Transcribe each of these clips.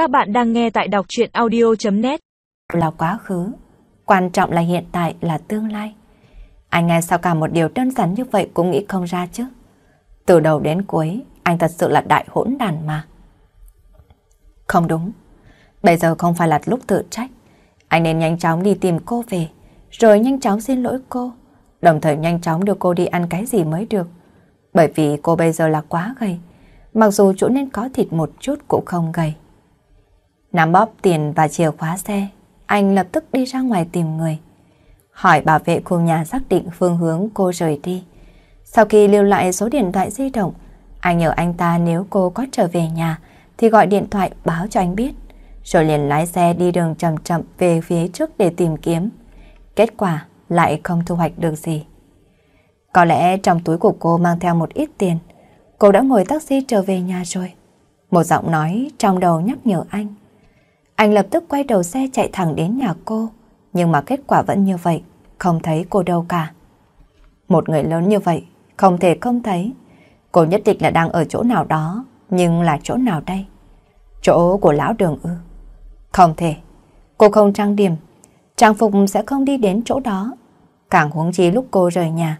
Các bạn đang nghe tại đọc chuyện audio.net Là quá khứ, quan trọng là hiện tại là tương lai. Anh nghe sao cả một điều đơn giản như vậy cũng nghĩ không ra chứ. Từ đầu đến cuối, anh thật sự là đại hỗn đàn mà. Không đúng, bây giờ không phải là lúc tự trách. Anh nên nhanh chóng đi tìm cô về, rồi nhanh chóng xin lỗi cô, đồng thời nhanh chóng đưa cô đi ăn cái gì mới được. Bởi vì cô bây giờ là quá gầy, mặc dù chỗ nên có thịt một chút cũng không gầy. Nắm bóp tiền và chìa khóa xe, anh lập tức đi ra ngoài tìm người. Hỏi bảo vệ khu nhà xác định phương hướng cô rời đi. Sau khi lưu lại số điện thoại di động, anh nhờ anh ta nếu cô có trở về nhà thì gọi điện thoại báo cho anh biết. Rồi liền lái xe đi đường chậm chậm về phía trước để tìm kiếm. Kết quả lại không thu hoạch được gì. Có lẽ trong túi của cô mang theo một ít tiền. Cô đã ngồi taxi trở về nhà rồi. Một giọng nói trong đầu nhắc nhở anh. Anh lập tức quay đầu xe chạy thẳng đến nhà cô. Nhưng mà kết quả vẫn như vậy, không thấy cô đâu cả. Một người lớn như vậy, không thể không thấy. Cô nhất định là đang ở chỗ nào đó, nhưng là chỗ nào đây? Chỗ của lão đường ư? Không thể. Cô không trang điểm, trang phục sẽ không đi đến chỗ đó. Càng huống chi lúc cô rời nhà,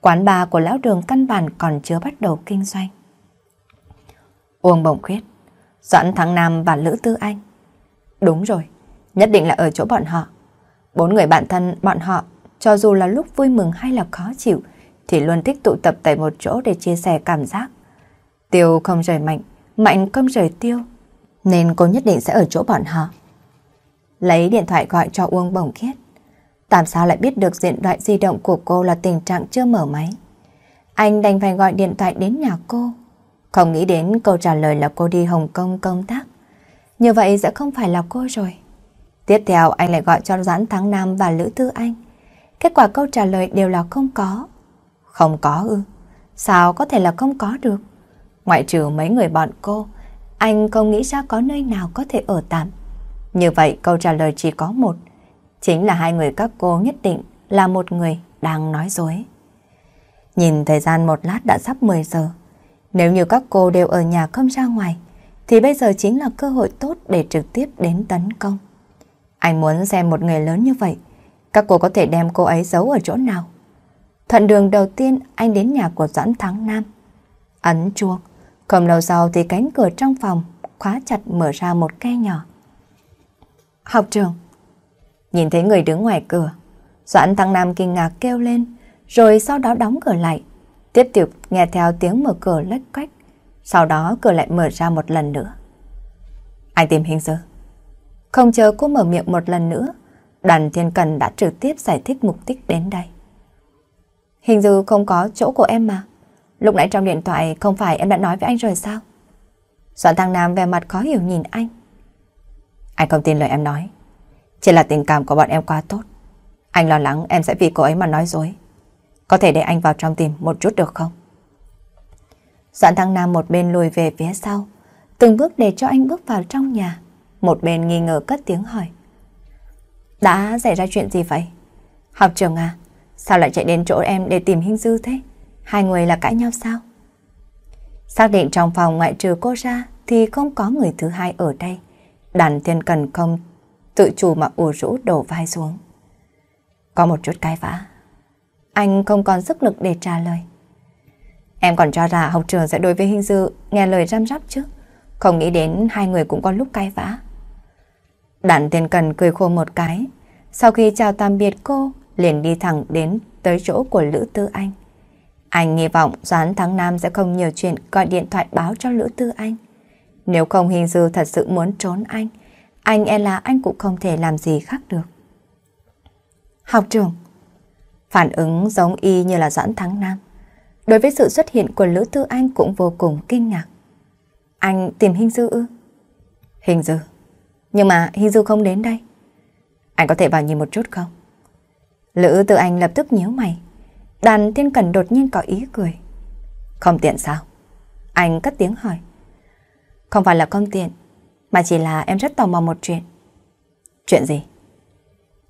quán bar của lão đường căn bản còn chưa bắt đầu kinh doanh. Uông Bồng Khuyết, Doãn Thắng Nam và Lữ Tư Anh. Đúng rồi, nhất định là ở chỗ bọn họ. Bốn người bạn thân bọn họ, cho dù là lúc vui mừng hay là khó chịu, thì luôn thích tụ tập tại một chỗ để chia sẻ cảm giác. Tiêu không rời mạnh, mạnh không rời tiêu, nên cô nhất định sẽ ở chỗ bọn họ. Lấy điện thoại gọi cho Uông Bồng Khiết. tạm sao lại biết được diện thoại di động của cô là tình trạng chưa mở máy? Anh đành phải gọi điện thoại đến nhà cô. Không nghĩ đến câu trả lời là cô đi Hồng Kông công tác. Như vậy sẽ không phải là cô rồi. Tiếp theo anh lại gọi cho Doãn Thắng Nam và Lữ Tư Anh. Kết quả câu trả lời đều là không có. Không có ư? Sao có thể là không có được? Ngoại trừ mấy người bọn cô, anh không nghĩ ra có nơi nào có thể ở tạm. Như vậy câu trả lời chỉ có một. Chính là hai người các cô nhất định là một người đang nói dối. Nhìn thời gian một lát đã sắp 10 giờ. Nếu như các cô đều ở nhà không ra ngoài, thì bây giờ chính là cơ hội tốt để trực tiếp đến tấn công. Anh muốn xem một người lớn như vậy, các cô có thể đem cô ấy giấu ở chỗ nào. Thuận đường đầu tiên anh đến nhà của Doãn Thắng Nam. Ấn chuông, không lâu sau thì cánh cửa trong phòng khóa chặt mở ra một khe nhỏ. Học trường. Nhìn thấy người đứng ngoài cửa, Doãn Thắng Nam kinh ngạc kêu lên, rồi sau đó đóng cửa lại. Tiếp tục nghe theo tiếng mở cửa lách cách, sau đó cửa lại mở ra một lần nữa. Anh tìm hình dư. Không chờ cô mở miệng một lần nữa, đoàn thiên cần đã trực tiếp giải thích mục đích đến đây. Hình dư không có chỗ của em mà. Lúc nãy trong điện thoại không phải em đã nói với anh rồi sao? Doãn thằng Nam về mặt khó hiểu nhìn anh. Anh không tin lời em nói. Chỉ là tình cảm của bọn em quá tốt. Anh lo lắng em sẽ vì cô ấy mà nói dối. Có thể để anh vào trong tìm một chút được không? Doãn Thăng Nam một bên lùi về phía sau, từng bước để cho anh bước vào trong nhà. Một bên nghi ngờ cất tiếng hỏi. Đã xảy ra chuyện gì vậy? Học trường à, sao lại chạy đến chỗ em để tìm hình dư thế? Hai người là cãi nhau sao? Xác định trong phòng ngoại trừ cô ra thì không có người thứ hai ở đây. Đàn thiên cần không tự chủ mà ủ rũ đổ vai xuống. Có một chút cái vã. Anh không còn sức lực để trả lời. Em còn cho rằng học trường sẽ đối với hình dư nghe lời răm rắp chứ. Không nghĩ đến hai người cũng có lúc cay vã. Đản tiền cần cười khô một cái. Sau khi chào tạm biệt cô, liền đi thẳng đến tới chỗ của Lữ Tư Anh. Anh hy vọng Doãn Thắng Nam sẽ không nhiều chuyện gọi điện thoại báo cho Lữ Tư Anh. Nếu không hình dư thật sự muốn trốn anh, anh e là anh cũng không thể làm gì khác được. Học trường Phản ứng giống y như là Doãn Thắng Nam. Đối với sự xuất hiện của Lữ Tư Anh cũng vô cùng kinh ngạc. Anh tìm hình dư ư? Hình dư. Nhưng mà hình dư không đến đây. Anh có thể vào nhìn một chút không? Lữ Tư Anh lập tức nhíu mày. Đàn thiên cần đột nhiên có ý cười. Không tiện sao? Anh cất tiếng hỏi. Không phải là không tiện, mà chỉ là em rất tò mò một chuyện. Chuyện gì?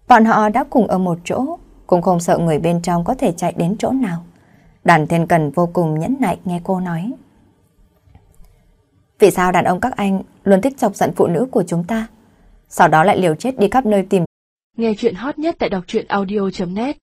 Bọn họ đã cùng ở một chỗ, cũng không sợ người bên trong có thể chạy đến chỗ nào. Đàn thiên cần vô cùng nhẫn nại nghe cô nói. Vì sao đàn ông các anh luôn thích chọc giận phụ nữ của chúng ta? Sau đó lại liều chết đi khắp nơi tìm. Nghe chuyện hot nhất tại đọc truyện audio.net